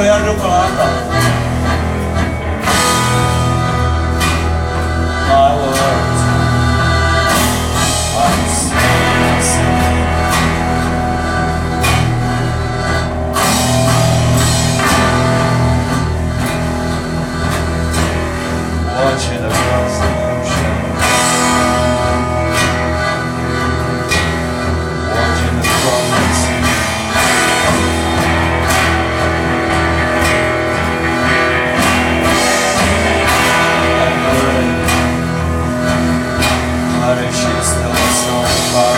real chocolate. She's not sorry.